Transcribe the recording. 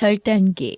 절단기.